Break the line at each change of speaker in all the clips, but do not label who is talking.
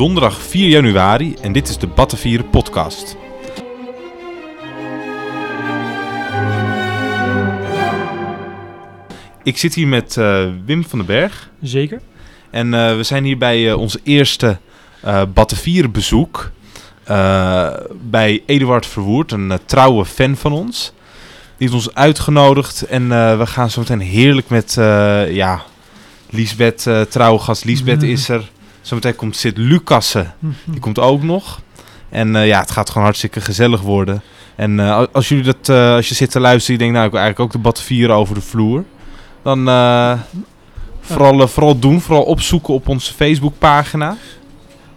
Donderdag 4 januari en dit is de Battenvieren podcast. Ik zit hier met eh, Wim van den Berg
Zeker.
en eh, we zijn hier bij eh, ons eerste Battenvieren bezoek bij Eduard Verwoerd, een trouwe fan van ons. Die heeft ons uitgenodigd en we gaan zo meteen heerlijk met, ja, Liesbeth, eh trouwe gast Liesbeth is er. Zometeen komt Sid Lucassen, die komt ook nog. En eh, ja, het gaat gewoon hartstikke gezellig worden. En eh, als jullie dat, eh, als je zit te luisteren, je denkt nou, ik wil eigenlijk ook de Battenvieren over de vloer. Dan vooral, vooral doen, vooral opzoeken op onze Facebookpagina.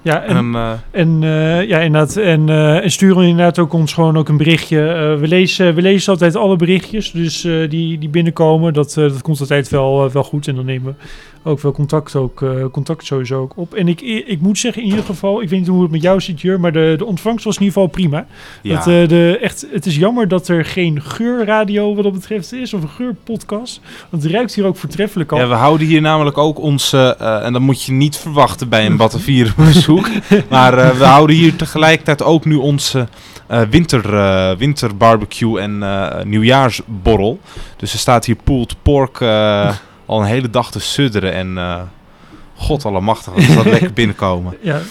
Ja,
En,
en,
eh,
en, ja, inderdaad. En, eh, en sturen inderdaad ook ons gewoon ook een berichtje. We, lezen, we lezen altijd alle berichtjes dus, die, die binnenkomen. Dat, dat komt altijd wel, wel goed. En dan nemen we ook wel contact, ook, eh, contact sowieso ook op. En ik, ik moet zeggen, in ieder geval, ik weet niet hoe het met jou zit, Jur, maar de, de ontvangst was in ieder geval prima.
ja.
Dat, eh, de, echt, het is jammer dat er geen geurradio wat dat betreft is, of een geurpodcast. Want het ruikt hier ook voortreffelijk al.
ja, we houden hier namelijk ook onze, eh, en dat moet je niet verwachten bij een Battenvieren bezoek. maar we houden hier tegelijkertijd ook nu onze eh, winter, winterbarbecue en nieuwjaarsborrel. Dus er staat hier pulled pork al een hele dag te sudderen en eh god allemachtig, wat zal lekker binnenkomen.
Ja,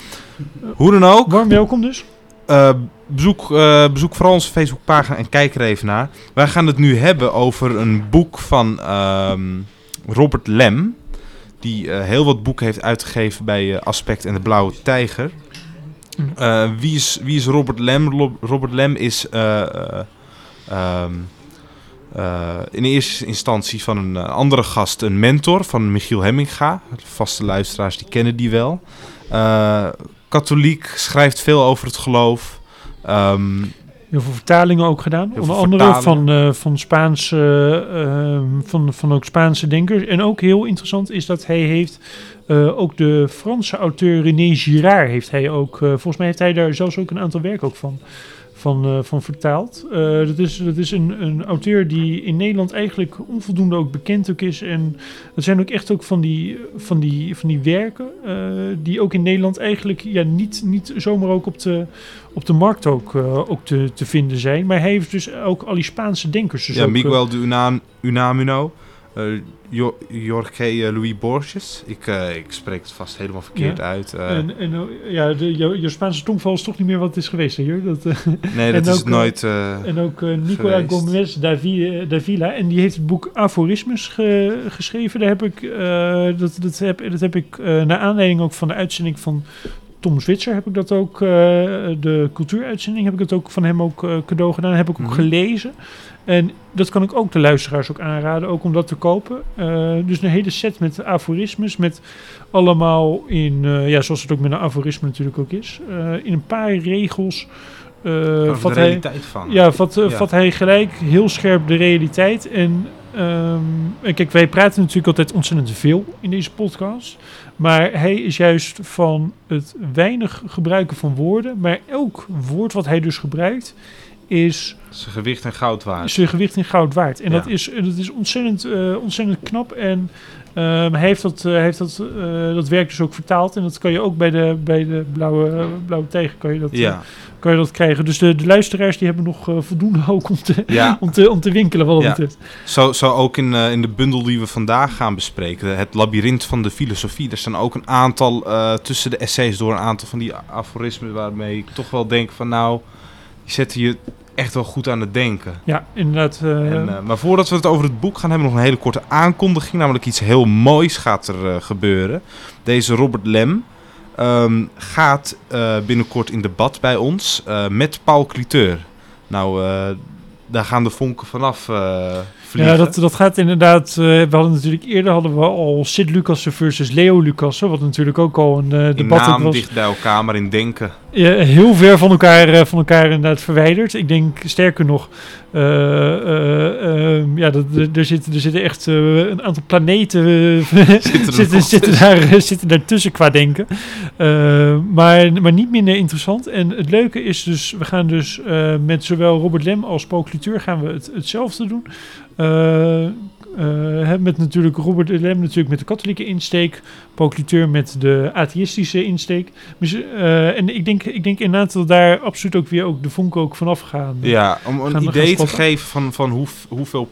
Hoe dan ook,
warm welkom dus.
Eh, bezoek, eh, bezoek vooral onze Facebookpagina en kijk er even naar. Wij gaan het nu hebben over een boek van ehm, Robert Lem. Die heel wat boeken heeft uitgegeven bij Aspect en de Blauwe Tijger. Eh, wie, is, wie is Robert Lem? Robert Lem is eh, eh, in eerste instantie van een eh, andere gast een mentor van Michiel Hemminga. Vaste luisteraars die kennen die wel. Eh, katholiek, schrijft veel over het geloof. Ehm,
Heel veel vertalingen ook gedaan. Onder andere van, eh, van Spaanse, van, van ook Spaanse denkers. En ook heel interessant is dat hij heeft ook de Franse auteur René Girard heeft hij ook. volgens mij heeft hij daar zelfs ook een aantal werk ook van. Van, eh, van vertaald. Eh, dat is, dat is een, een auteur die in Nederland eigenlijk onvoldoende ook bekend ook is. En dat zijn ook echt ook van die, van die, van die werken eh, die ook in Nederland eigenlijk ja, niet, niet zomaar ook op de, op de markt ook, ook te, te vinden zijn. Maar hij heeft dus ook al die Spaanse denkers. Dus
ja,
ook,
Miguel de Una- Unamuno. Eh, Jo- Jorge eh, Luis Borges. Ik, eh, ik spreek het vast helemaal verkeerd
Ja.
uit.
en, en, oh, ja, de, je, je Spaanse tongval is toch niet meer wat het is geweest, hè? Dat,
nee, dat is
ook,
het nooit.
en ook Nicola. Gomez Davi- Davila. En die heeft het boek Aforismus ge- geschreven. Daar heb ik, dat, dat heb, dat heb ik naar aanleiding ook van de uitzending van Tom Zwitser heb ik dat ook, eh, de cultuuruitzending heb ik dat ook van hem ook eh, cadeau gedaan. Heb ik ook
Mhm.
gelezen. En dat kan ik ook de luisteraars ook aanraden, ook om dat te kopen. Eh, dus een hele set met aforismes, met allemaal in, ja, zoals het ook met een aforisme natuurlijk ook is, in een paar regels. vat
de
hij,
van.
ja, vat,
Ja.
vat hij gelijk heel scherp de realiteit. En, ehm, en kijk, wij praten natuurlijk altijd ontzettend veel in deze podcast. Maar hij is juist van het weinig gebruiken van woorden. Maar elk woord wat hij dus gebruikt is
Zijn gewicht en goud waard.
zijn gewicht in goud waard. En
Ja.
dat is, dat is ontzettend, eh, ontzettend knap. En ehm, heeft, dat, eh, heeft dat, eh, dat werk dus ook vertaald. En dat kan je ook bij de, bij de blauwe, blauwe tijger kan je dat, kan je dat krijgen. Dus de, de luisteraars die hebben nog voldoende ook om te,
ja.
om te, om te winkelen wat dat
Ja. Zo, zo ook in, in de bundel die we vandaag gaan bespreken. Het labyrint van de filosofie. Er staan ook een aantal tussen de essays door een aantal van die aforismen waarmee ik toch wel denk van nou, die zetten je echt wel goed aan het denken.
Ja, inderdaad. eh,
En, eh, maar voordat we het over het boek gaan hebben, nog een hele korte aankondiging. Namelijk iets heel moois gaat er eh, gebeuren. Deze Robert Lem ehm, gaat binnenkort in debat bij ons met Paul Cliteur. Nou, daar gaan de vonken vanaf vliegen.
ja, dat, dat gaat inderdaad. eh, we hadden natuurlijk eerder hadden we al Sid Lucassen versus Leo Lucassen, wat natuurlijk ook al een eh, debat
naam
was.
dicht bij elkaar, maar in denken.
Ja, heel ver van elkaar, eh, van elkaar inderdaad verwijderd. Ik denk sterker nog, eh, eh, ehm, ja, dat, er- zitten, er zitten echt een aantal planeten
Zitten
zitten, zitten, daar, zitten daartussen qua denken. Maar, maar niet minder interessant. En het leuke is dus, we gaan dus met zowel Robert Lem als Paul Cliteur gaan we het, hetzelfde doen. Eh, eh, met natuurlijk Robert Lem natuurlijk met de katholieke insteek. Paul Cliteur met de atheïstische insteek. Dus, eh, en ik denk, ik denk inderdaad dat daar absoluut ook weer ook de vonk ook vanaf gaan.
Ja, om een
Gaan
idee
gaan
te geven van, van hoe, hoeveel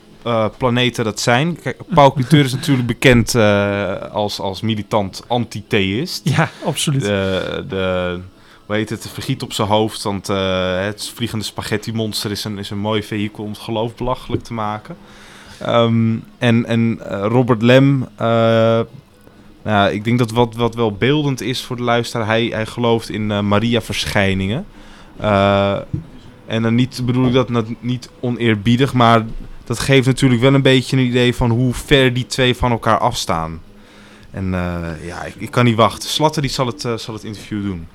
planeten dat zijn. Kijk, Paul Cliteur is natuurlijk bekend als, als militant anti-theïst.
Ja, absoluut.
De, de, heet het, de vergiet op zijn hoofd, want eh, het vliegende spaghetti monster is een, is een mooi vehikel om het geloof belachelijk te maken. Ehm, en en eh, Robert Lem, eh, nou, ik denk dat wat, wat wel beeldend is voor de luisteraar, hij, hij gelooft in Maria-verschijningen. En dan niet, bedoel ik dat niet oneerbiedig, maar dat geeft natuurlijk wel een beetje een idee van hoe ver die twee van elkaar afstaan. En ja, ik, ik kan niet wachten. Slatter die zal, het, zal het interview doen.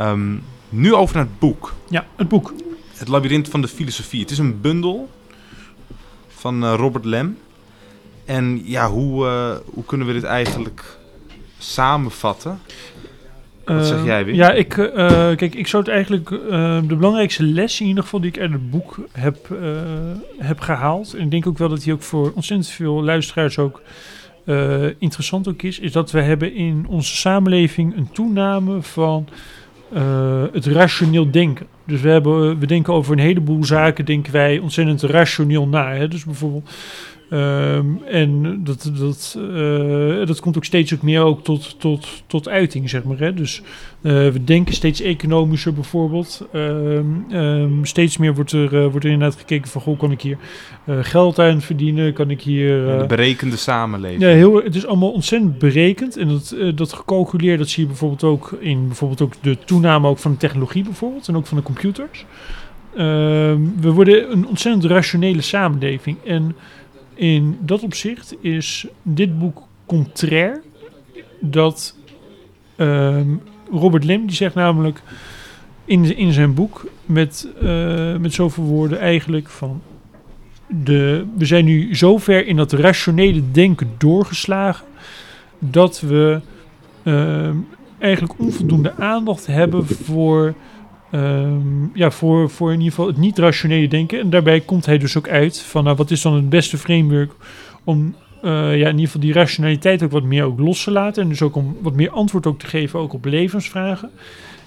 Ehm, nu over naar het boek.
Ja, het boek.
Het Labyrinth van de Filosofie. Het is een bundel van eh, Robert Lem. En ja, hoe, eh, hoe kunnen we dit eigenlijk samenvatten? Wat zeg
Eh,
jij, Wim?
Ja, ik, eh, kijk, ik zou het eigenlijk de belangrijkste les in ieder geval die ik uit het boek heb, heb gehaald. En ik denk ook wel dat die ook voor ontzettend veel luisteraars ook interessant ook is. Is dat we hebben in onze samenleving een toename van eh, het rationeel denken. Dus we, hebben, we denken over een heleboel zaken, denken wij ontzettend rationeel na. Hè? Dus bijvoorbeeld. Ehm, en dat, dat, eh, dat komt ook steeds ook meer ook tot, tot, tot uiting, zeg maar. Hè? Dus eh, we denken steeds economischer bijvoorbeeld. Ehm, ehm, steeds meer wordt er, eh, wordt er inderdaad gekeken van... Goh, kan ik hier geld aan verdienen? Kan ik hier...
de berekende samenleving.
ja, heel, het is allemaal ontzettend berekend. En dat, dat gecalculeerd, dat zie je bijvoorbeeld ook in bijvoorbeeld ook de toename ook van de technologie bijvoorbeeld. En ook van de computers. We worden een ontzettend rationele samenleving. En in dat opzicht is dit boek contrair. Dat ehm, Robert Lem, die zegt namelijk in, in zijn boek met, eh, met zoveel woorden eigenlijk van de, we zijn nu zo ver in dat rationele denken doorgeslagen dat we ehm, eigenlijk onvoldoende aandacht hebben voor, ehm, ja, voor, voor in ieder geval het niet-rationele denken. En daarbij komt hij dus ook uit van nou, wat is dan het beste framework om eh, ja, in ieder geval die rationaliteit ook wat meer ook los te laten. En dus ook om wat meer antwoord ook te geven ook op levensvragen.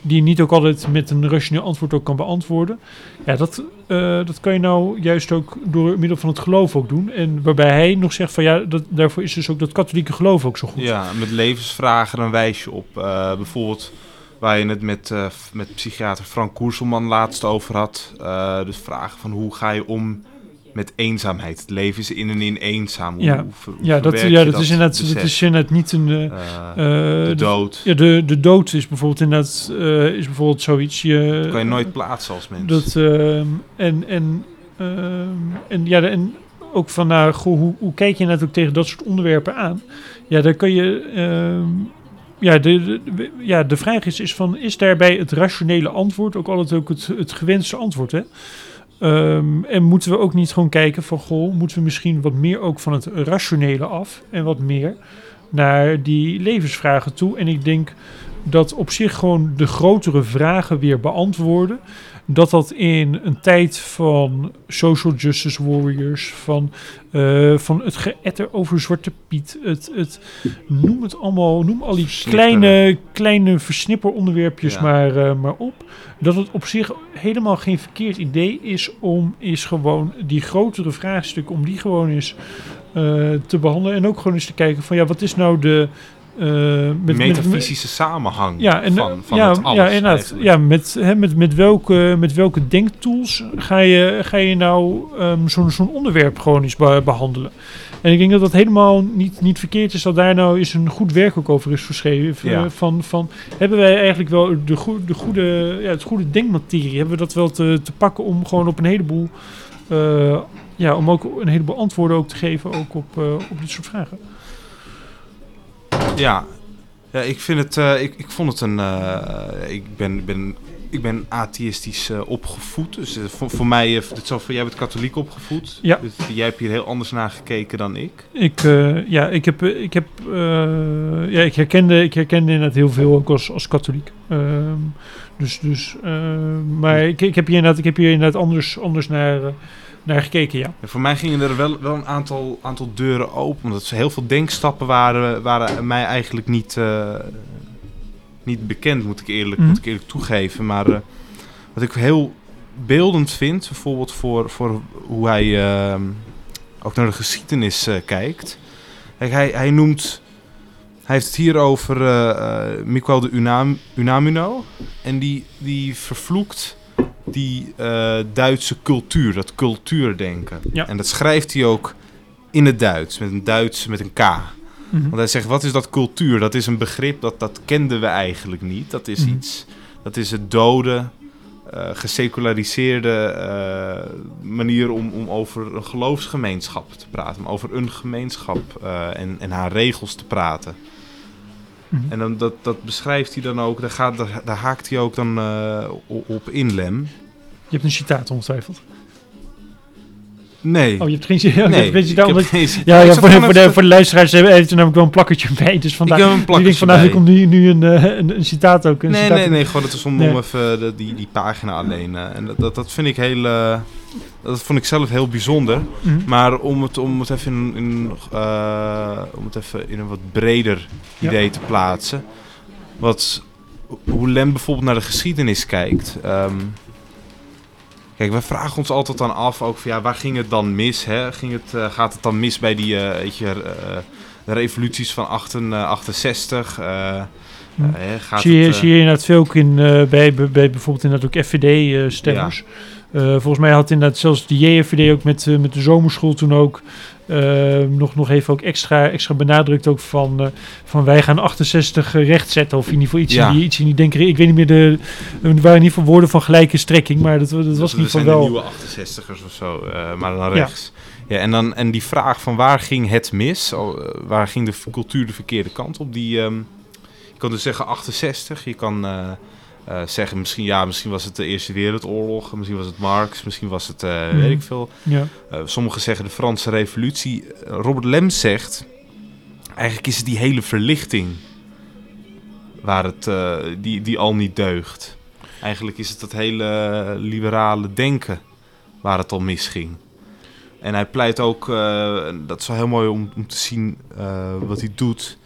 Die je niet ook altijd met een rationeel antwoord ook kan beantwoorden. Ja, dat, eh, dat kan je nou juist ook door middel van het geloof ook doen. En waarbij hij nog zegt van ja, dat, daarvoor is dus ook dat katholieke geloof ook zo goed.
Ja, met levensvragen dan wijs je op. eh, bijvoorbeeld waar je het met, eh, met psychiater Frank Koerselman laatst over had. Eh, dus vragen van hoe ga je om met eenzaamheid. Het leven is in en in eenzaam. Hoe,
Ja.
hoe
Ja, dat, ja,
je
dat, is inderdaad, dat is inderdaad niet een... eh,
de
de-
dood.
Ja, de, de dood is bijvoorbeeld inderdaad uh, is bijvoorbeeld zoiets. Je,
Dat kan je nooit plaatsen als mens.
Dat, ehm, en, en, ehm, en, ja, de- en ook van, nou, goh, hoe, hoe kijk je net ook tegen dat soort onderwerpen aan? Ja, daar kun je... ja, de- ja, de vraag is, is van, is daarbij het rationele antwoord ook altijd ook het, het gewenste antwoord, hè? Ehm, en moeten we ook niet gewoon kijken van, goh, moeten we misschien wat meer ook van het rationele af en wat meer naar die levensvragen toe? En ik denk dat op zich gewoon de grotere vragen weer beantwoorden. Dat dat in een tijd van social justice warriors, van, eh, van het geëtter over Zwarte Piet, het, het, noem het allemaal, noem al die
Versnipperen.
kleine, kleine versnipperonderwerpjes
Ja.
maar, eh, maar op. Dat het op zich helemaal geen verkeerd idee is om is gewoon die grotere vraagstukken, om die gewoon eens eh, te behandelen. En ook gewoon eens te kijken van ja, wat is nou de... eh, met, met-
metafysische samenhang
ja, en,
van, van
ja,
het alles.
ja, inderdaad. Ja, met, hè, met, met, welke, met welke denktools ga je, ga je nou ehm, zo'n zo'n onderwerp gewoon eens be- behandelen? En ik denk dat dat helemaal niet, niet verkeerd is dat daar nou eens een goed werk ook over is geschreven.
Ja.
Eh, Van, van, hebben wij eigenlijk wel de, goe- de goede, ja, het goede denkmaterie, hebben we dat wel te, te pakken om gewoon op een heleboel, eh, ja, om ook een heleboel antwoorden ook te geven ook op, op dit soort vragen.
Ja, ja ik, vind het, eh, ik, ik vond het een. eh, ik, ben, ben, ik ben atheïstisch eh, opgevoed. Dus voor, voor mij, dit zal voor jij bent katholiek opgevoed.
Ja.
Dus jij hebt hier heel anders naar gekeken dan ik.
Ik, ja, ik heb, ik heb, ja, ik herkende, ik herkende inderdaad heel veel ook als, als katholiek. Ehm, dus, dus, maar ik, ik heb hier inderdaad, ik heb hier inderdaad anders, anders naar, naar gekeken, ja.
Voor mij gingen er wel, wel een aantal, aantal deuren open. Omdat ze heel veel denkstappen waren, waren mij eigenlijk niet, eh, niet bekend, moet ik eerlijk,
Mhm.
moet ik eerlijk toegeven. Maar eh, wat ik heel beeldend vind, bijvoorbeeld voor, voor hoe hij eh, ook naar de geschiedenis kijkt. Kijk, hij, hij noemt. Hij heeft het hier over Miguel de Unam, Unamuno. En die, die vervloekt die eh, Duitse cultuur, dat cultuurdenken.
Ja.
En dat schrijft hij ook in het Duits, met een Duits met een K.
Mhm.
Want hij zegt, wat is dat cultuur? Dat is een begrip, dat, dat kenden we eigenlijk niet. Dat is
Mhm.
iets, dat is het dode, eh geseculariseerde eh, manier om, om over een geloofsgemeenschap te praten. Om over een gemeenschap en, en haar regels te praten.
Mhm.
En dan, dat, dat beschrijft hij dan ook, daar, gaat, daar, daar haakt hij ook dan op in, Lem.
Je hebt een citaat ongetwijfeld.
Nee.
Oh, je hebt geen, hebt
nee,
geen
ik
citaat.
heb
omdat-
geen citaat.
Ja,
Ik
ja voor, de, voor, de, voor de luisteraars heeft er namelijk wel een plakketje bij. Dus
Ik
vandaar,
heb een
ik
plakje
vandaag
bij.
komt nu, nu een, eh, een, een citaat ook. Een
Nee,
citaat
nee, nee, gewoon het is om,
Nee.
om even de, die, die pagina alleen. eh, en dat, dat, dat vind ik heel. eh, dat vond ik zelf heel bijzonder.
Mhm.
Maar om het, om het even in, in, eh, om het even in een wat breder
Ja.
idee te plaatsen. Wat, hoe Lem bijvoorbeeld naar de geschiedenis kijkt. ehm, kijk, we vragen ons altijd dan af, ook van ja, waar ging het dan mis? Hè? Ging het, eh, gaat het dan mis bij die eh, weet je, eh, de revoluties van 68? eh,
Mhm.
eh, hè, gaat
zie, je,
het, eh,
zie je inderdaad veel ook in, eh, bij, bij bijvoorbeeld inderdaad ook FVD-stemmers. Eh, volgens mij had inderdaad zelfs de JFVD ook met, eh, met de zomerschool toen ook eh, nog, nog even ook extra, extra benadrukt ook van, eh, van wij gaan 68 recht zetten. Of in ieder geval iets,
Ja.
in, die, iets in die denken. Ik weet niet meer, de, er waren in ieder geval woorden van gelijke strekking, maar dat, dat was
dat zijn
geval wel...
de nieuwe 68ers of zo, eh, maar dan
Ja.
rechts. Ja. en, dan, en die vraag van waar ging het mis? Eh, waar ging de cultuur de verkeerde kant op? Die, ehm, je kan dus zeggen 68. Je kan eh, eh, zeggen misschien, ja, misschien was het de Eerste Wereldoorlog. Misschien was het Marx. Misschien was het, eh,
Mhm.
weet ik veel.
Ja.
Eh, sommigen zeggen de Franse revolutie. Robert Lem zegt, eigenlijk is het die hele verlichting waar het, die, die al niet deugt. Eigenlijk is het dat hele liberale denken waar het al misging. En hij pleit ook, dat is wel heel mooi om, om te zien wat hij doet.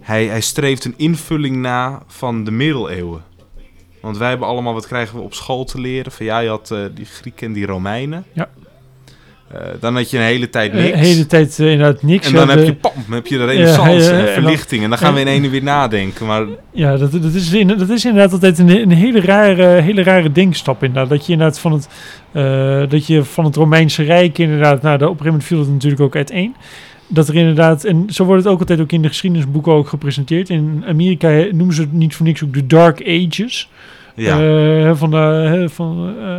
Hij, hij streeft een invulling na van de middeleeuwen. Want wij hebben allemaal, wat krijgen we op school te leren? Van ja, je had eh, die Grieken en die Romeinen.
Ja.
Eh, dan had je een hele tijd
De
niks.
hele tijd eh, inderdaad niks.
en dan heb je, pam, heb je de renaissance en verlichting. En dan gaan we in ene weer nadenken. Maar
Ja, dat, dat, is, in- dat is inderdaad altijd een, een hele, rare, hele rare denkstap. Inderdaad. Dat je inderdaad van het, eh, dat je van het Romeinse Rijk inderdaad, nou, de- op een gegeven moment viel het natuurlijk ook uiteen. Dat er inderdaad, en zo wordt het ook altijd ook in de geschiedenisboeken ook gepresenteerd. In Amerika noemen ze het niet voor niks ook de Dark Ages.
ja,
Eh, van, de, van, eh,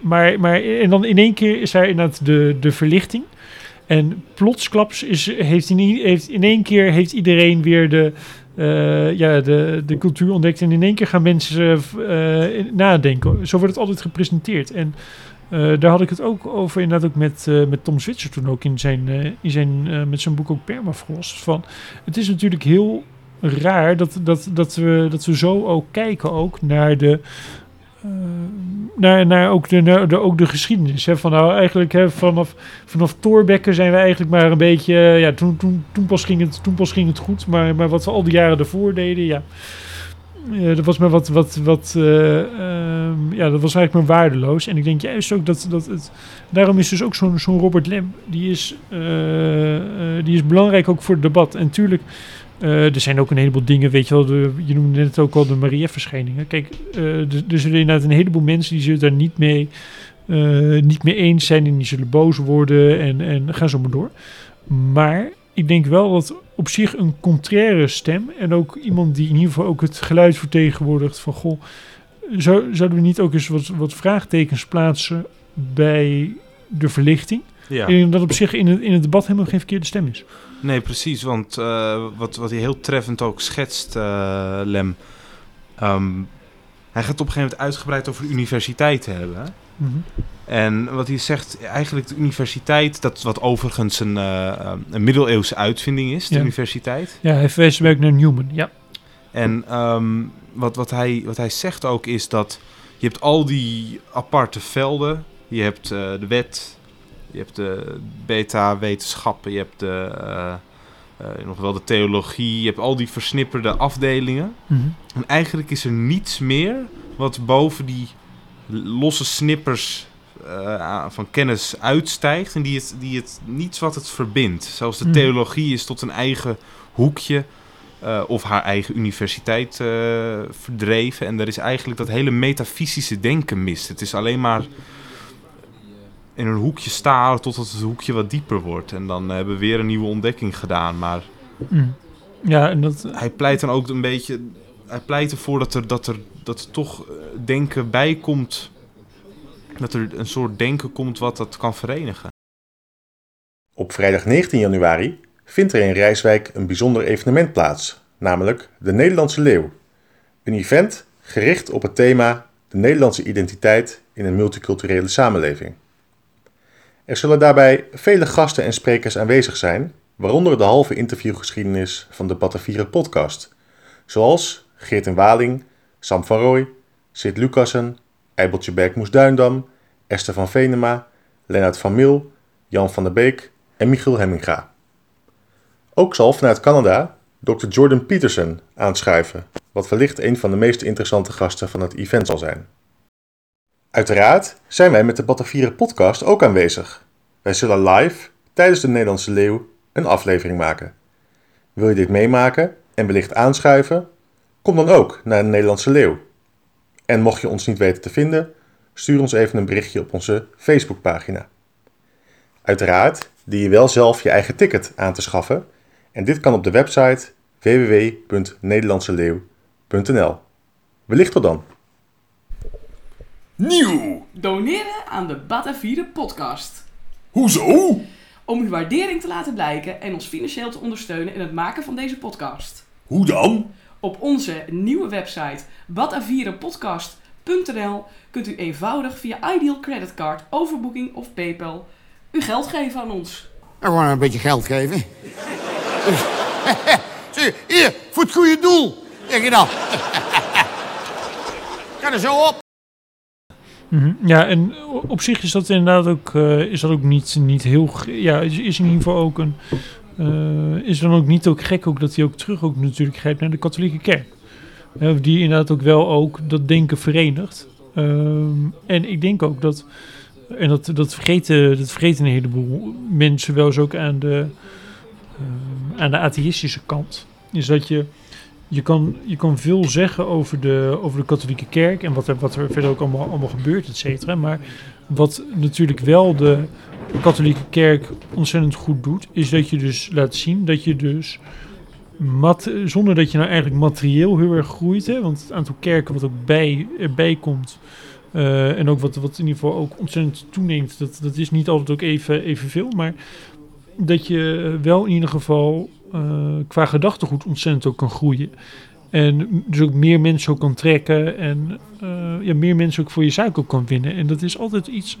maar, maar en dan in één keer is daar inderdaad de, de verlichting. En plotsklaps is, heeft, in, heeft in één keer heeft iedereen weer de, eh, ja, de, de cultuur ontdekt. En in één keer gaan mensen nadenken. Zo wordt het altijd gepresenteerd. En eh, daar had ik het ook over, inderdaad ook met, eh, met Tom Switzer toen ook in zijn, eh, in zijn, met zijn boek ook Permafrost. Van, het is natuurlijk heel raar dat, dat, dat, we, dat we zo ook kijken ook naar de... naar, naar, ook de, naar de, ook de geschiedenis. Hè, van nou, eigenlijk hè, vanaf, vanaf Thorbecke zijn we eigenlijk maar een beetje... ja, toen, toen, toen, pas ging het, toen pas ging het goed. Maar, maar wat we al die jaren daarvoor deden, ja... dat was maar wat, wat, wat ehm, ja, dat was eigenlijk maar waardeloos. En ik denk juist ook dat, dat het, daarom is dus ook zo'n zo'n Robert Lem, die is, eh, die is belangrijk ook voor het debat. En tuurlijk, er zijn ook een heleboel dingen, weet je wel, de, je noemde net ook al de Maria-verschijningen. Kijk, er, zullen inderdaad een heleboel mensen die zullen daar niet mee, niet mee eens zijn en die zullen boos worden en, en ga zo maar door. Maar ik denk wel dat op zich een contraire stem en ook iemand die in ieder geval ook het geluid vertegenwoordigt van goh, zou, zouden we niet ook eens wat, wat vraagtekens plaatsen bij de verlichting?
ja.
En dat op zich in het, in het debat helemaal geen verkeerde stem is.
Nee, precies. Want eh, wat, wat hij heel treffend ook schetst, eh, Lem. ehm, hij gaat op een gegeven moment uitgebreid over universiteiten hebben. hè.
Mhm.
En wat hij zegt, eigenlijk de universiteit, dat wat overigens een, eh, een middeleeuwse uitvinding is, de
Ja.
universiteit.
Ja, hij verwijst ook naar Newman. Ja.
En ehm, wat, wat, hij, wat hij zegt ook is dat je hebt al die aparte velden, je hebt eh, de wet, je hebt de beta-wetenschappen, je hebt de, nog wel de theologie, je hebt al die versnipperde afdelingen.
Mhm.
En eigenlijk is er niets meer wat boven die losse snippers eh, van kennis uitstijgt en die het, die het niets wat het verbindt. Zelfs de
Hmm.
theologie is tot een eigen hoekje eh, of haar eigen universiteit eh, verdreven. En er is eigenlijk dat hele metafysische denken mist. Het is alleen maar in een hoekje staren totdat het hoekje wat dieper wordt. En dan hebben we weer een nieuwe ontdekking gedaan. Maar
Mhm. Ja, en dat...
hij pleit dan ook een beetje. Hij pleit ervoor dat er, dat er, dat er toch eh, denken bij komt. Dat er een soort denken komt wat dat kan verenigen.
Op vrijdag 19 januari vindt er in Rijswijk een bijzonder evenement plaats, namelijk de Nederlandse Leeuw. Een event gericht op het thema de Nederlandse identiteit in een multiculturele samenleving. Er zullen daarbij vele gasten en sprekers aanwezig zijn, waaronder de halve interviewgeschiedenis van de Batavieren podcast, zoals Geert en Waling, Sam van Rooij, Sid Lucassen, Eibeltje Bergmoes Duindam, Esther van Venema, Lennart van Mil, Jan van der Beek en Michiel Hemminga. Ook zal vanuit Canada Dr. Jordan Peterson aanschuiven, wat wellicht een van de meest interessante gasten van het event zal zijn. Uiteraard zijn wij met de Batavieren podcast ook aanwezig. Wij zullen live tijdens de Nederlandse Leeuw een aflevering maken. Wil je dit meemaken en wellicht aanschuiven? Kom dan ook naar de Nederlandse Leeuw. En mocht je ons niet weten te vinden, stuur ons even een berichtje op onze Facebookpagina. Uiteraard dien je wel zelf je eigen ticket aan te schaffen en dit kan op de website www.nederlandseleeuw.nl. Wellicht tot dan.
Nieuw!
Doneren aan de Batavieren podcast.
Hoezo?
Om uw waardering te laten blijken en ons financieel te ondersteunen in het maken van deze podcast.
Hoe dan?
Op onze nieuwe website batavierenpodcast.nl kunt u eenvoudig via Ideal Creditcard, overboeking of PayPal uw geld geven aan ons.
Gewoon een beetje geld geven. Zie, hier, voor het goede doel. Zeg je dan. Ga er zo op.
Mhm. Ja, en op zich is dat inderdaad ook, eh, is dat ook niet, niet heel... Ja, is, is in ieder geval ook een... eh, is dan ook niet ook gek ook dat hij ook terug ook natuurlijk grijpt naar de katholieke kerk. Die inderdaad ook wel ook dat denken verenigt. Ehm, en ik denk ook dat... En dat, dat, vergeten, dat vergeten een heleboel mensen wel eens ook aan de, ehm, aan de atheïstische kant. Is dat je... Je kan, je kan veel zeggen over de, over de katholieke kerk en wat er, wat er verder ook allemaal, allemaal gebeurt, et cetera. Maar wat natuurlijk wel de katholieke kerk ontzettend goed doet, is dat je dus laat zien dat je dus, mat, zonder dat je nou eigenlijk materieel heel erg groeit, hè, want het aantal kerken wat ook bij, erbij komt, eh, en ook wat, wat in ieder geval ook ontzettend toeneemt, dat, dat is niet altijd ook even, evenveel, maar dat je wel in ieder geval eh, qua gedachtegoed ontzettend ook kan groeien. En dus ook meer mensen ook kan trekken en eh, ja, meer mensen ook voor je zaak ook kan winnen. En dat is altijd iets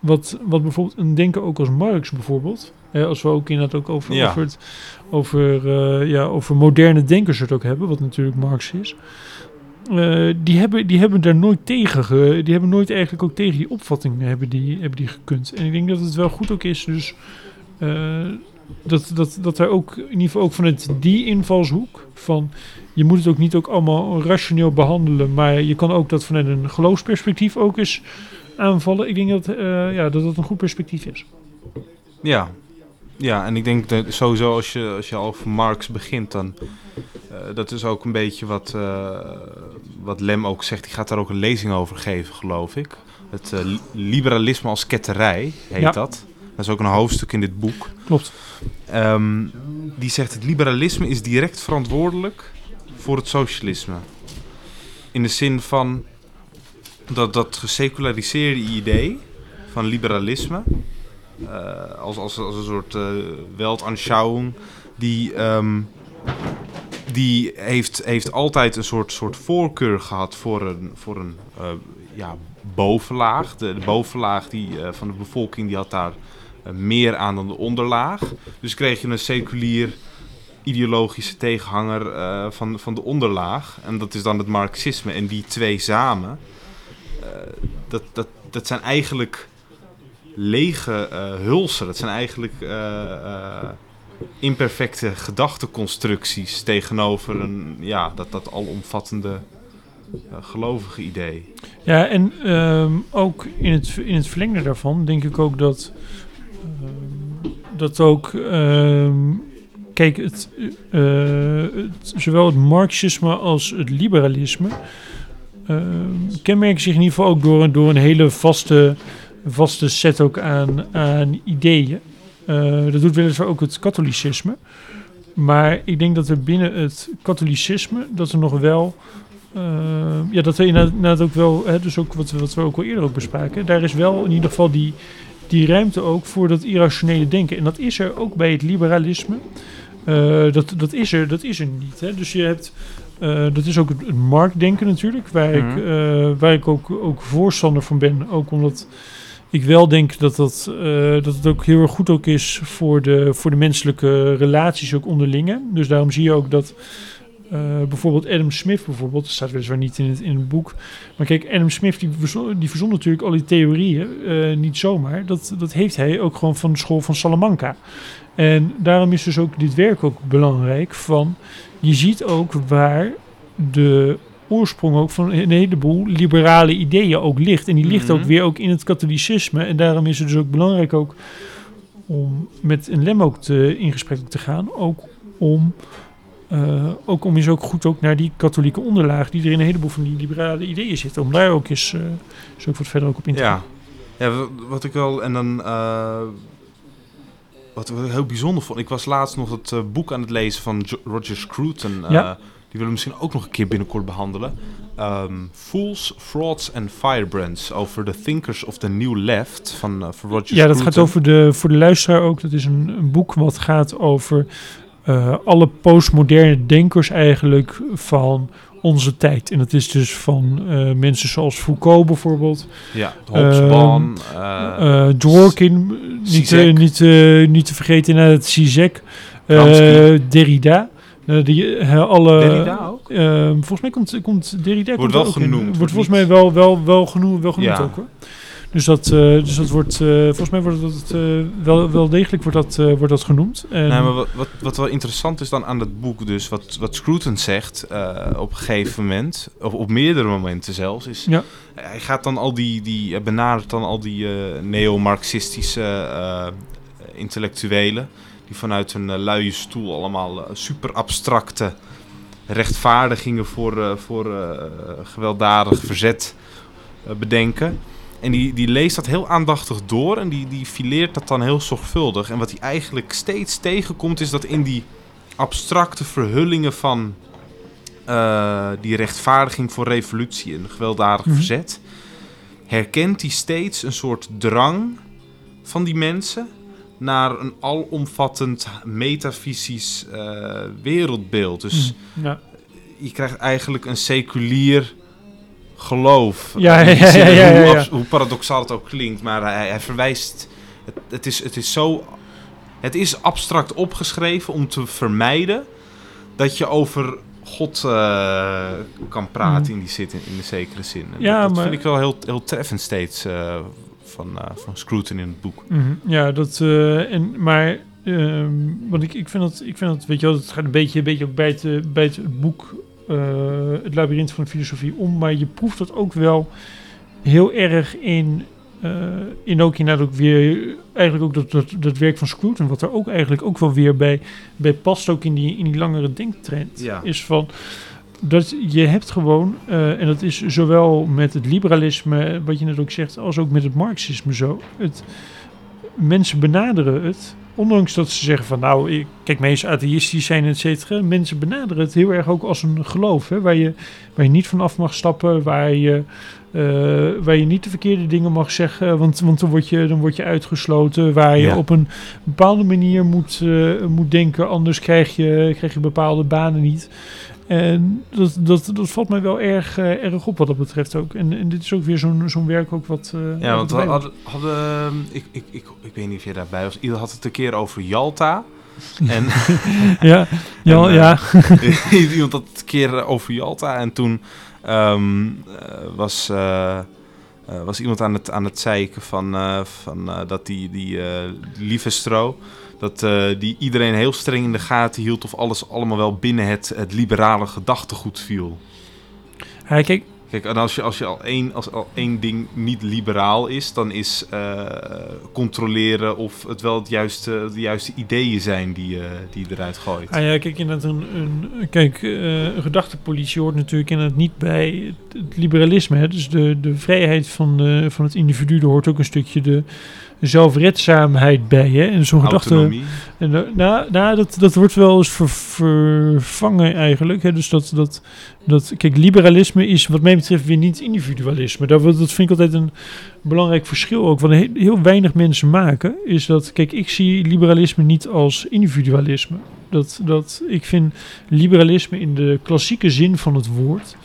wat, wat bijvoorbeeld een denker ook als Marx bijvoorbeeld, hè, als we ook inderdaad ook over,
Ja.
over, het, over, eh, ja, over moderne denkers het ook hebben, wat natuurlijk Marx is. eh, die, hebben, die hebben daar nooit tegen, ge- die hebben nooit eigenlijk ook tegen die opvatting hebben die, hebben die gekund. En ik denk dat het wel goed ook is, dus dat, dat, dat er ook in ieder geval ook vanuit die invalshoek van je moet het ook niet ook allemaal rationeel behandelen, maar je kan ook dat vanuit een geloofsperspectief ook eens aanvallen. Ik denk dat eh, ja, dat, dat een goed perspectief is.
Ja. Ja, en ik denk dat sowieso als je, als je al over Marx begint, dan... eh, dat is ook een beetje wat, eh, wat Lem ook zegt. Die gaat daar ook een lezing over geven, geloof ik. Het li- liberalisme als ketterij heet
Ja.
dat. Dat is ook een hoofdstuk in dit boek.
Klopt.
Ehm, die zegt het liberalisme is direct verantwoordelijk voor het socialisme. In de zin van dat, dat geseculariseerde idee van liberalisme, eh, als, als, als een soort Weltanschauung, die, ehm, die heeft, heeft altijd een soort, soort voorkeur gehad voor een, voor een eh, ja, bovenlaag. De, de bovenlaag die, van de bevolking die had daar meer aan dan de onderlaag. Dus kreeg je een seculier ideologische tegenhanger eh, van, van de onderlaag. En dat is dan het marxisme. En die twee samen, eh, dat, dat, dat zijn eigenlijk lege eh, hulsen. Dat zijn eigenlijk eh, eh, imperfecte gedachteconstructies tegenover een, ja, dat, dat alomvattende eh, gelovige idee.
Ja, en ehm, ook in het, in het verlengde daarvan denk ik ook dat. Ehm, dat ook. ehm, kijk, het, eh, het, zowel het Marxisme als het liberalisme. ehm, kenmerken zich in ieder geval ook door, door een hele vaste, vaste set ook aan, aan ideeën. Eh, dat doet weliswaar ook het katholicisme. Maar ik denk dat er binnen het katholicisme. dat er nog wel. ja, dat er inderdaad, ook wel. Hè, dus ook wat, we- wat we ook al eerder ook bespraken. Daar is wel in ieder geval die, die ruimte ook voor dat irrationele denken. En dat is er ook bij het liberalisme. Eh, dat, dat, is er, dat is er niet. Hè? Dus je hebt. eh, dat is ook het, het marktdenken natuurlijk, waar ik,
Mhm.
eh, waar ik ook, ook voorstander van ben. Ook omdat ik wel denk dat, dat, dat het ook heel erg goed ook is voor de, voor de menselijke relaties ook onderlinge. Dus daarom zie je ook dat eh, bijvoorbeeld Adam Smith bijvoorbeeld, dat staat weliswaar niet in het, in het boek. Maar kijk, Adam Smith die verzon, die verzon natuurlijk al die theorieën, eh, niet zomaar. Dat, dat heeft hij ook gewoon van de school van Salamanca. En daarom is dus ook dit werk ook belangrijk van, je ziet ook waar de oorsprong ook van een heleboel liberale ideeën ook ligt. En die ligt ook
Mhm.
weer ook in het katholicisme. En daarom is het dus ook belangrijk ook om met een lem ook te, in gesprek te gaan. Ook om, eh, ook om eens ook goed ook naar die katholieke onderlaag die er in een heleboel van die liberale ideeën zitten. Om daar ook eens, eh, eens ook wat verder ook op in te gaan.
Ja, ja wa- wat ik wel. En dan. eh, wat, ik heel bijzonder vond. Ik was laatst nog het eh, boek aan het lezen van Jo- Roger Scruton. eh,
Ja.
Die willen we misschien ook nog een keer binnenkort behandelen. Ehm, Fools, Frauds and Firebrands. Over The Thinkers of the New Left. Van, eh, van Roger
Ja, dat gaat over de, voor de luisteraar ook. Dat is een, een boek wat gaat over eh, alle postmoderne denkers eigenlijk van onze tijd. En dat is dus van eh, mensen zoals Foucault bijvoorbeeld.
Ja, Hobsbawm. eh,
Dworkin, niet,
Zizek.
niet, niet te vergeten inderdaad Zizek. eh,
Kamsky.
Derrida. Die, alle,
Derrida ook?
volgens mij komt, komt Derrida
Wordt
komt
wel genoemd,
Wordt volgens mij wel, wel, wel, genoemd, wel genoemd
Ja.
ook hoor. Dus dat, eh, dus dat wordt, eh, volgens mij wordt dat eh, wel, wel degelijk wordt dat, wordt dat genoemd. En,
Nee, maar wat, wat, wat wel interessant is dan aan het boek, dus wat, wat Scruton zegt op een gegeven moment, of op meerdere momenten zelfs, is
Ja.
hij gaat dan al die, die benadert dan al die neo-Marxistische intellectuelen, die vanuit hun luie stoel allemaal super abstracte rechtvaardigingen voor, voor gewelddadig verzet bedenken. En die, die leest dat heel aandachtig door en die, die fileert dat dan heel zorgvuldig. En wat hij eigenlijk steeds tegenkomt is dat in die abstracte verhullingen van eh, die rechtvaardiging voor revolutie en gewelddadig
Mhm.
verzet, herkent hij steeds een soort drang van die mensen naar een alomvattend metafysisch eh, wereldbeeld. Dus
Hm, ja.
je krijgt eigenlijk een seculier geloof.
Ja, ja, ja, ja, ja,
Hoe, hoe paradoxaal het ook klinkt, maar hij, hij verwijst. Het, het, is, het is zo. Het is abstract opgeschreven om te vermijden dat je over God eh, kan praten in die zin, in de zekere zin. En.
Ja,
dat dat
maar-
vind ik wel heel, heel treffend steeds eh, van, eh van Scruton in het boek.
Mhm, Ja, dat, en, maar, ehm, want ik, ik vind dat, ik vind dat, weet je wel, het gaat een beetje, een beetje ook bij het, bij het boek, Het Labyrinth van de Filosofie om, maar je proeft dat ook wel heel erg in, eh, in ook inderdaad ook weer, eigenlijk ook dat, dat, dat werk van Scruton, wat er ook eigenlijk ook wel weer bij, bij past, ook in die, in die langere denktrend,
Ja.
is van, dat je hebt gewoon, eh, en dat is zowel met het liberalisme, wat je net ook zegt, als ook met het marxisme zo. Het, mensen benaderen het, ondanks dat ze zeggen van nou, ik, kijk, meest atheïstisch zijn, et cetera. Mensen benaderen het heel erg ook als een geloof, hè, waar, je, waar je niet van af mag stappen, waar je, eh, waar je niet de verkeerde dingen mag zeggen, want, want dan, word je, dan word je uitgesloten, waar je
Ja.
op een bepaalde manier moet, eh, moet denken, anders krijg je, krijg je bepaalde banen niet. En dat, dat, dat valt mij wel erg, eh, erg op wat dat betreft ook. En, en dit is ook weer zo'n zo'n werk ook wat... eh,
Ja, want we hadden, hadden ik, ik, ik, ik weet niet of je daarbij was. Ieder had het een keer over Jalta. En
Ja, ja,
En, eh, iemand had het een keer over Jalta. En toen ehm, eh, was was iemand aan het, aan het zeiken van, van dat die, die lieve stro, dat eh, die iedereen heel streng in de gaten hield of alles allemaal wel binnen het, het liberale gedachtegoed viel.
Ja, kijk,
Kijk, en als je, als je al, één, als al één ding niet liberaal is, dan is eh, controleren of het wel het juiste, de juiste ideeën zijn die, eh, die je eruit gooit.
Ah ja, kijk, inderdaad, een, een, kijk, een gedachtepolitie hoort natuurlijk inderdaad niet bij het, het liberalisme. Hè? Dus de, de vrijheid van, de, van het individu, daar hoort ook een stukje de zelfredzaamheid bij. Hè? En zo'n gedachte. En, eh, nou, nou dat, dat wordt wel eens ver- vervangen eigenlijk. Hè? Dus dat, dat, dat, kijk, liberalisme is wat mij betreft weer niet individualisme. Dat, wordt- dat vind ik altijd een belangrijk verschil ook. Wat heel, heel weinig mensen maken, is dat, kijk, ik zie liberalisme niet als individualisme. Dat, dat, ik vind liberalisme in de klassieke zin van het woord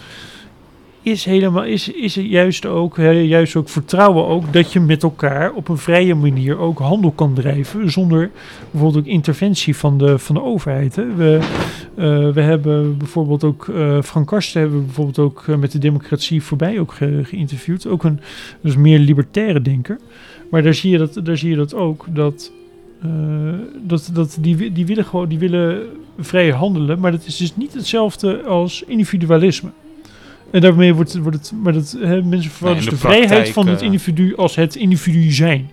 is helemaal is, is juist ook juist ook vertrouwen ook dat je met elkaar op een vrije manier ook handel kan drijven zonder bijvoorbeeld ook interventie van de van de overheid. Hè. We, eh, we hebben bijvoorbeeld ook eh, Frank Karsten hebben bijvoorbeeld ook eh, met de democratie voorbij ook ge- geïnterviewd, ook een dus meer libertaire denker. Maar daar zie je dat daar zie je dat ook dat dat, dat die, die willen gewoon die willen vrij handelen, maar dat is dus niet hetzelfde als individualisme. En daarmee wordt, wordt het, maar dat, hè, mensen verwachten dus
de
vrijheid van het
eh,
individu als het individu zijn.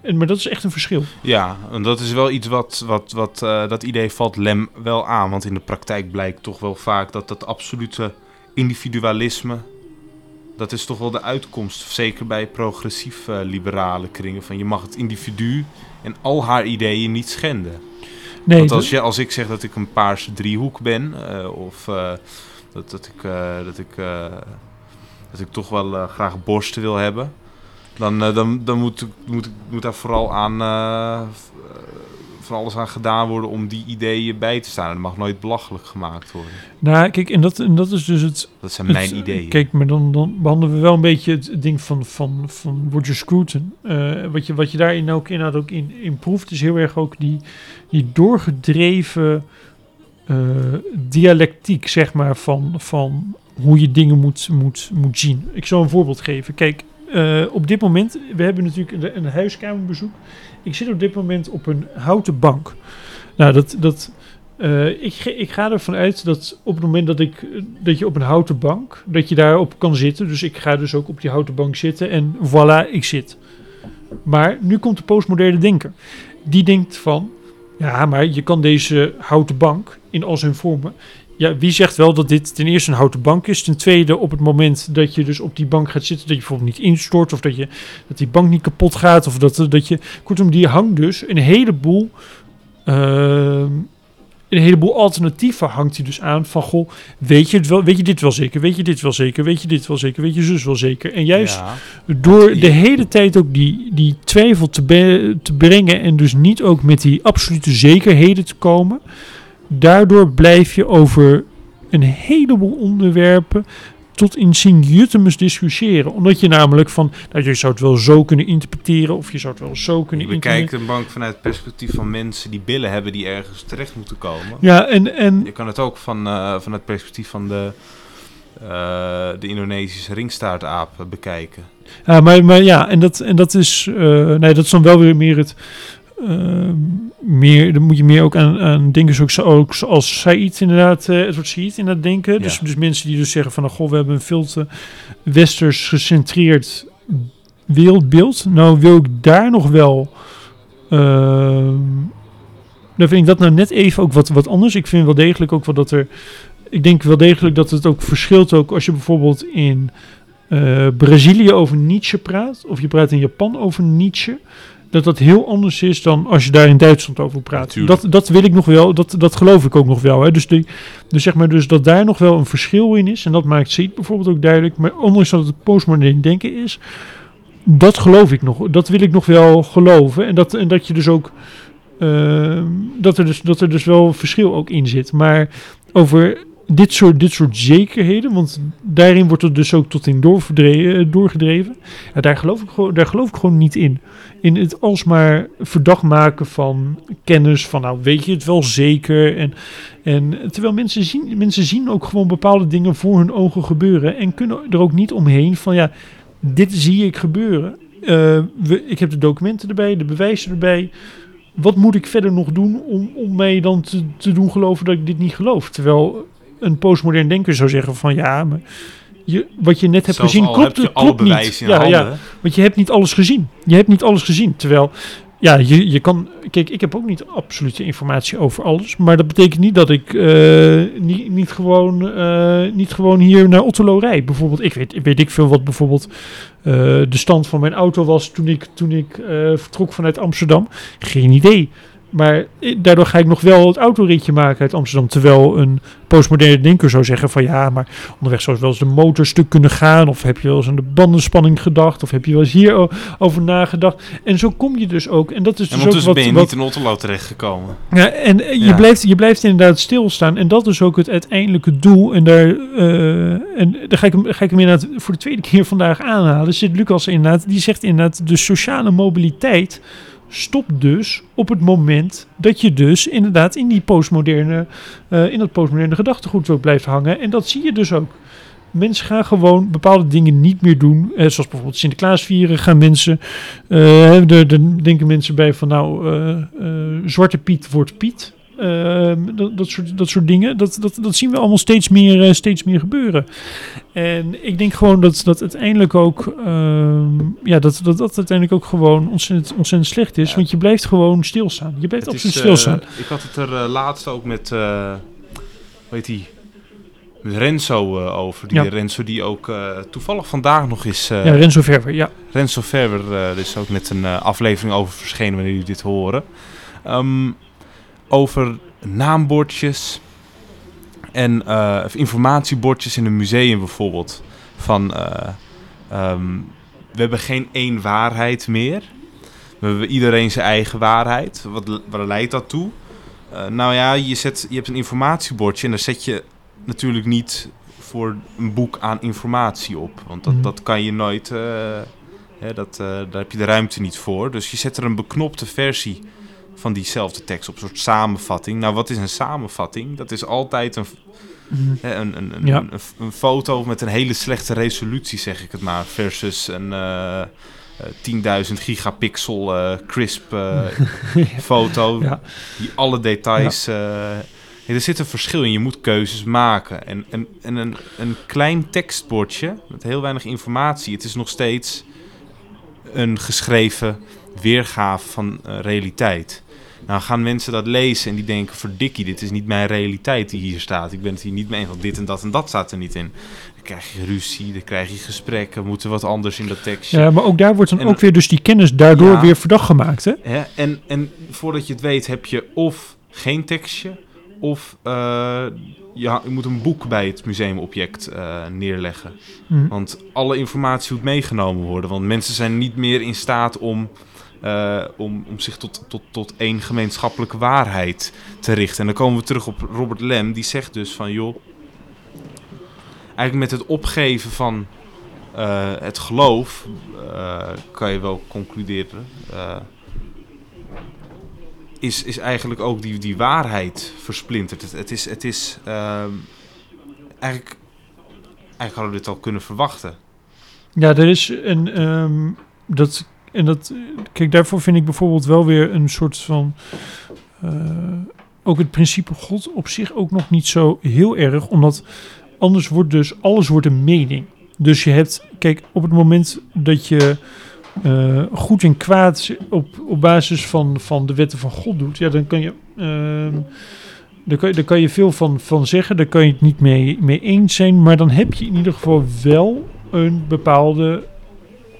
En, maar dat is echt een verschil.
Ja, en dat is wel iets wat, wat, wat eh, dat idee valt Lem wel aan. Want in de praktijk blijkt toch wel vaak dat dat absolute individualisme, dat is toch wel de uitkomst. Zeker bij progressief eh, liberale kringen. Van je mag het individu en al haar ideeën niet schenden.
Nee,
Want als, je, als ik zeg dat ik een paarse driehoek ben, of dat, dat, ik, eh, dat, ik, eh, dat ik toch wel eh, graag borsten wil hebben, dan, dan, dan moet, moet, moet daar vooral aan, van alles aan gedaan worden om die ideeën bij te staan. Dat mag nooit belachelijk gemaakt worden.
nou, kijk, en dat, en dat is dus het,
Dat zijn
Het-
mijn ideeën.
Kijk, maar dan, dan behandelen we wel een beetje het ding van, van, van Roger Scruton. Eh, wat, je, wat je daarin ook inderdaad ook in, in proeft, is heel erg ook die, die doorgedreven dialectiek, zeg maar, van, van hoe je dingen moet, moet, moet zien. Ik zal een voorbeeld geven. Kijk, eh, op dit moment, we hebben natuurlijk een, huiskamerbezoek. Ik zit op dit moment op een houten bank. Nou, dat, dat, eh, ik, ik ga ervan uit dat op het moment dat, ik, eh, dat je op een houten bank, dat je daarop kan zitten. Dus ik ga dus ook op die houten bank zitten en voilà, ik zit. Maar nu komt de postmoderne denker. Die denkt van, ja, maar je kan deze houten bank in al zijn vormen. Ja, wie zegt wel dat dit ten eerste een houten bank is? Ten tweede, op het moment dat je dus op die bank gaat zitten, dat je bijvoorbeeld niet instort of dat, je, dat die bank niet kapot gaat. Of dat, dat je, kortom, die hangt dus een heleboel ehm, een heleboel alternatieven hangt hij dus aan van goh, weet je, het wel, weet je dit wel zeker, weet je dit wel zeker, weet je dit wel zeker, weet je zus wel zeker. En juist
Ja.
door de hele tijd ook die, die twijfel te, be- te brengen en dus niet ook met die absolute zekerheden te komen, daardoor blijf je over een heleboel onderwerpen tot in sint discussiëren. Omdat je namelijk van, nou, je zou het wel zo kunnen interpreteren of je zou het wel zo kunnen
Je bekijkt een bank vanuit het perspectief van mensen die billen hebben die ergens terecht moeten komen.
Ja, en, en
Je kan het ook van, eh, van het perspectief van de, eh, de Indonesische ringstaartaap bekijken.
Ja, maar, maar ja, en dat, en dat is, eh, nee, dat is dan wel weer meer het, ehm, meer, dan moet je meer ook aan, aan denken, zoals, ook zoals Said inderdaad, eh het wordt Said inderdaad denken. Dus,
Ja.
dus mensen die dus zeggen van, nou, goh, we hebben een veel te westers gecentreerd wereldbeeld. Nou wil ik daar nog wel, ehm, dan vind ik dat nou net even ook wat, wat anders. Ik vind wel degelijk ook wel dat er, ik denk wel degelijk dat het ook verschilt ook als je bijvoorbeeld in eh, Brazilië over Nietzsche praat, of je praat in Japan over Nietzsche, dat dat heel anders is dan als je daar in Duitsland over praat.
Natuurlijk.
Dat, dat wil ik nog wel, dat, dat geloof ik ook nog wel. Hè. Dus, die, dus zeg maar dus dat daar nog wel een verschil in is, en dat maakt Seed bijvoorbeeld ook duidelijk, maar ondanks dat het postmodern denken is, dat geloof ik nog, dat wil ik nog wel geloven. En dat, en dat je dus ook, ehm, dat, er dus, dat er dus wel verschil ook in zit. Maar over dit soort, dit soort zekerheden, want daarin wordt het dus ook tot in eh, doorgedreven. Daar, geloof ik daar geloof ik gewoon niet in. In het alsmaar verdacht maken van kennis, van nou weet je het wel zeker. En, en terwijl mensen zien, mensen zien ook gewoon bepaalde dingen voor hun ogen gebeuren en kunnen er ook niet omheen van ja, dit zie ik gebeuren. Eh, we, ik heb de documenten erbij, de bewijzen erbij. Wat moet ik verder nog doen om, om mij dan te doen geloven dat ik dit niet geloof? Terwijl een postmodern denker zou zeggen van ja, maar je, wat je net hebt
Zelfs
gezien klopt,
heb je alle
klopt niet. Ja,
handen.
ja, want je hebt niet alles gezien. Je hebt niet alles gezien. Terwijl, ja, je, je kan... Kijk, ik heb ook niet absolute informatie over alles. Maar dat betekent niet dat ik eh, niet, niet, gewoon, eh, niet gewoon hier naar Otterlo rijd. Bijvoorbeeld, ik weet, weet ik veel wat bijvoorbeeld eh, de stand van mijn auto was toen ik, toen ik vertrok vanuit Amsterdam. Geen idee. Maar daardoor ga ik nog wel het autoritje maken uit Amsterdam. Terwijl een postmoderne denker zou zeggen van ja, maar onderweg zou wel eens de motor stuk kunnen gaan. Of heb je wel eens aan de bandenspanning gedacht. Of heb je wel eens hier o- over nagedacht. En zo kom je dus ook. En dat is
En
dus ook
ondertussen
wat,
ben je
wat
niet in Otterlo terechtgekomen.
ja, en eh, je. Blijft, je blijft inderdaad stilstaan. En dat is ook het uiteindelijke doel. En daar, eh, en daar ga, ik hem, ga ik hem inderdaad voor de tweede keer vandaag aanhalen. Zit Lucas inderdaad, die zegt inderdaad... de sociale mobiliteit stopt dus op het moment dat je dus inderdaad in die postmoderne... eh, in dat postmoderne gedachtegoed blijven hangen. En dat zie je dus ook. Mensen gaan gewoon bepaalde dingen niet meer doen. Eh, zoals bijvoorbeeld Sinterklaas vieren gaan mensen... eh, er, er denken mensen bij van nou, eh, eh, Zwarte Piet wordt Piet. Ehm, dat, dat, soort, dat soort dingen. Dat, dat, dat zien we allemaal steeds meer, eh, steeds meer gebeuren. En ik denk gewoon dat dat uiteindelijk ook, ehm, ja, dat, dat dat uiteindelijk ook gewoon ontzettend, ontzettend slecht is.
Ja.
Want je blijft gewoon stilstaan. Je blijft absoluut stilstaan.
eh, ik had het er eh, laatst ook met, heet die? Met Renzo over. Die
Ja.
Renzo die ook toevallig vandaag nog is. eh
ja, Renzo Verver, ja.
Renzo Verwer, is ook net een aflevering over verschenen wanneer jullie dit horen. Ehm, over naambordjes en eh, informatiebordjes in een museum bijvoorbeeld. Van, eh, ehm, we hebben geen één waarheid meer. We hebben iedereen zijn eigen waarheid. Wat, waar leidt dat toe? Eh, nou ja, je, zet, je hebt een informatiebordje en daar zet je natuurlijk niet voor een boek aan informatie op. Want dat,
Mhm.
dat kan je nooit, hè, dat, daar heb je de ruimte niet voor. Dus je zet er een beknopte versie van diezelfde tekst op, een soort samenvatting. Nou, wat is een samenvatting? Dat is altijd een,
Mhm.
een, een, een,
Ja.
een, foto met een hele slechte resolutie, zeg ik het maar, versus een eh, eh, 10.000 gigapixel eh, crisp eh, foto
Ja.
die alle details. eh, ja, er zit een verschil in. Je moet keuzes maken. En, en, en een, een klein tekstbordje met heel weinig informatie. Het is nog steeds een geschreven weergave van eh, realiteit. Nou gaan mensen dat lezen en die denken: verdikkie, dit is niet mijn realiteit die hier staat. Ik ben het hier niet mee eens, want dit en dat en dat staat er niet in. Dan krijg je ruzie, dan krijg je gesprekken, moet er wat anders in dat tekstje.
ja, maar ook daar wordt dan
En-
ook weer dus die kennis daardoor
Ja.
weer verdacht gemaakt, hè?
En, en voordat je het weet heb je of geen tekstje, of eh, je, ha- je moet een boek bij het museumobject eh, neerleggen.
Mhm.
Want alle informatie moet meegenomen worden. Want mensen zijn niet meer in staat om, eh, om, om zich tot, tot, tot één gemeenschappelijke waarheid te richten. En dan komen we terug op Robert Lem, die zegt dus van joh, eigenlijk met het opgeven van eh, het geloof eh, kan je wel concluderen. is, is eigenlijk ook die, die waarheid versplinterd. Het, het is, het is ehm, eigenlijk, eigenlijk hadden we dit al kunnen verwachten.
Ja, er is een. ehm, dat, en dat. Kijk, daarvoor vind ik bijvoorbeeld wel weer een soort van. eh, ook het principe God op zich ook nog niet zo heel erg. Omdat anders wordt dus alles wordt een mening. Dus je hebt. Kijk, op het moment dat je. eh, goed en kwaad op, op basis van, van de wetten van God doet, ja, dan kan je. ehm, daar kan, kan je veel van, van zeggen, daar kan je het niet mee, mee eens zijn, maar dan heb je in ieder geval wel een bepaalde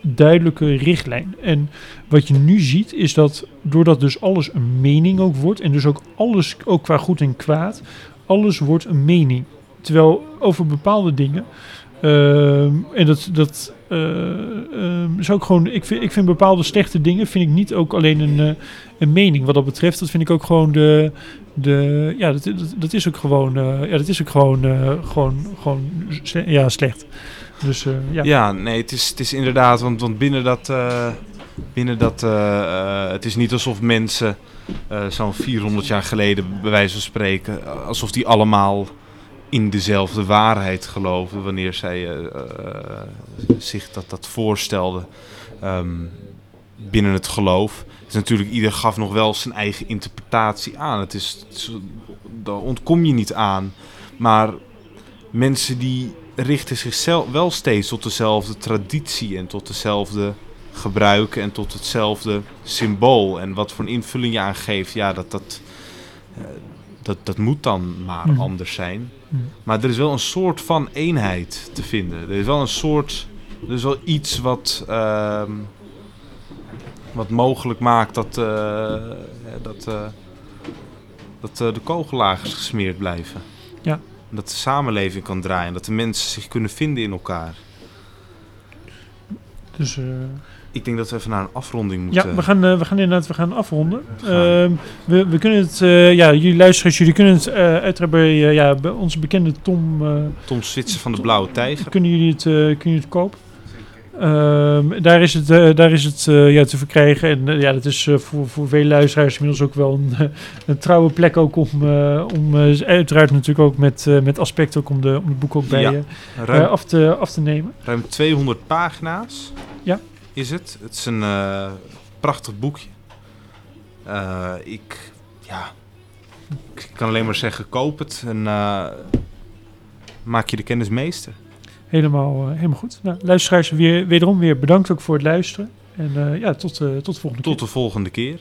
duidelijke richtlijn. En wat je nu ziet is dat doordat dus alles een mening ook wordt en dus ook alles, ook qua goed en kwaad, alles wordt een mening. Terwijl over bepaalde dingen, ehm, en dat, dat ehm, zou ik gewoon, ik vind, ik vind bepaalde slechte dingen, vind ik niet ook alleen een, eh, een mening. Wat dat betreft, dat vind ik ook gewoon de, de ja, dat, dat, dat is ook gewoon, eh, ja, dat is ook gewoon, gewoon, gewoon, ja, slecht. Dus eh, ja.
Ja, nee, het is, het is inderdaad, want, want binnen dat, eh, binnen dat eh, het is niet alsof mensen zo'n 400 jaar geleden, bij wijze van spreken, alsof die allemaal in dezelfde waarheid geloofde wanneer zij zich dat, dat voorstelde ehm, binnen het geloof. Dus natuurlijk, ieder gaf nog wel zijn eigen interpretatie aan. Het is, het is- daar ontkom je niet aan. Maar mensen die richten zichzelf wel steeds tot dezelfde traditie en tot dezelfde gebruiken en tot hetzelfde symbool. En wat voor een invulling je aan geeft, ja, dat, dat, eh, dat, dat moet dan maar
Mhm.
anders zijn.
Mhm.
Maar er is wel een soort van eenheid te vinden. Er is wel een soort, er is wel iets wat, ehm, wat mogelijk maakt dat, eh, dat, eh, dat de kogellagers gesmeerd blijven.
Ja.
Dat de samenleving kan draaien, dat de mensen zich kunnen vinden in elkaar.
Dus eh,
Ik denk dat we even naar een afronding moeten.
ja, we gaan, eh, we gaan inderdaad we gaan afronden.
We gaan.
Ehm, we, we kunnen het, eh, ja, jullie luisteraars, jullie kunnen het uiteraard bij, ja, bij onze bekende Tom,
Tom Switzer van de Blauwe Tijger.
kunnen jullie het, kunnen jullie het kopen. Ehm, daar is het, eh, daar is het eh, ja, te verkrijgen. En eh, ja, dat is voor, voor veel luisteraars inmiddels ook wel een, een trouwe plek ook om, om uiteraard natuurlijk ook met, met aspect ook om, de, om het boek ook bij
Ja. Ruim,
af, te, af te nemen.
ruim 200 pagina's
Ja.
is het. Het is een prachtig boekje. Ik, ja, ik kan alleen maar zeggen, koop het en maak je de kennis meester.
Helemaal, eh, helemaal goed. Nou, luisteraars, weer, wederom weer bedankt ook voor het luisteren. En eh, ja, tot, eh, tot de volgende keer.
Tot de volgende keer.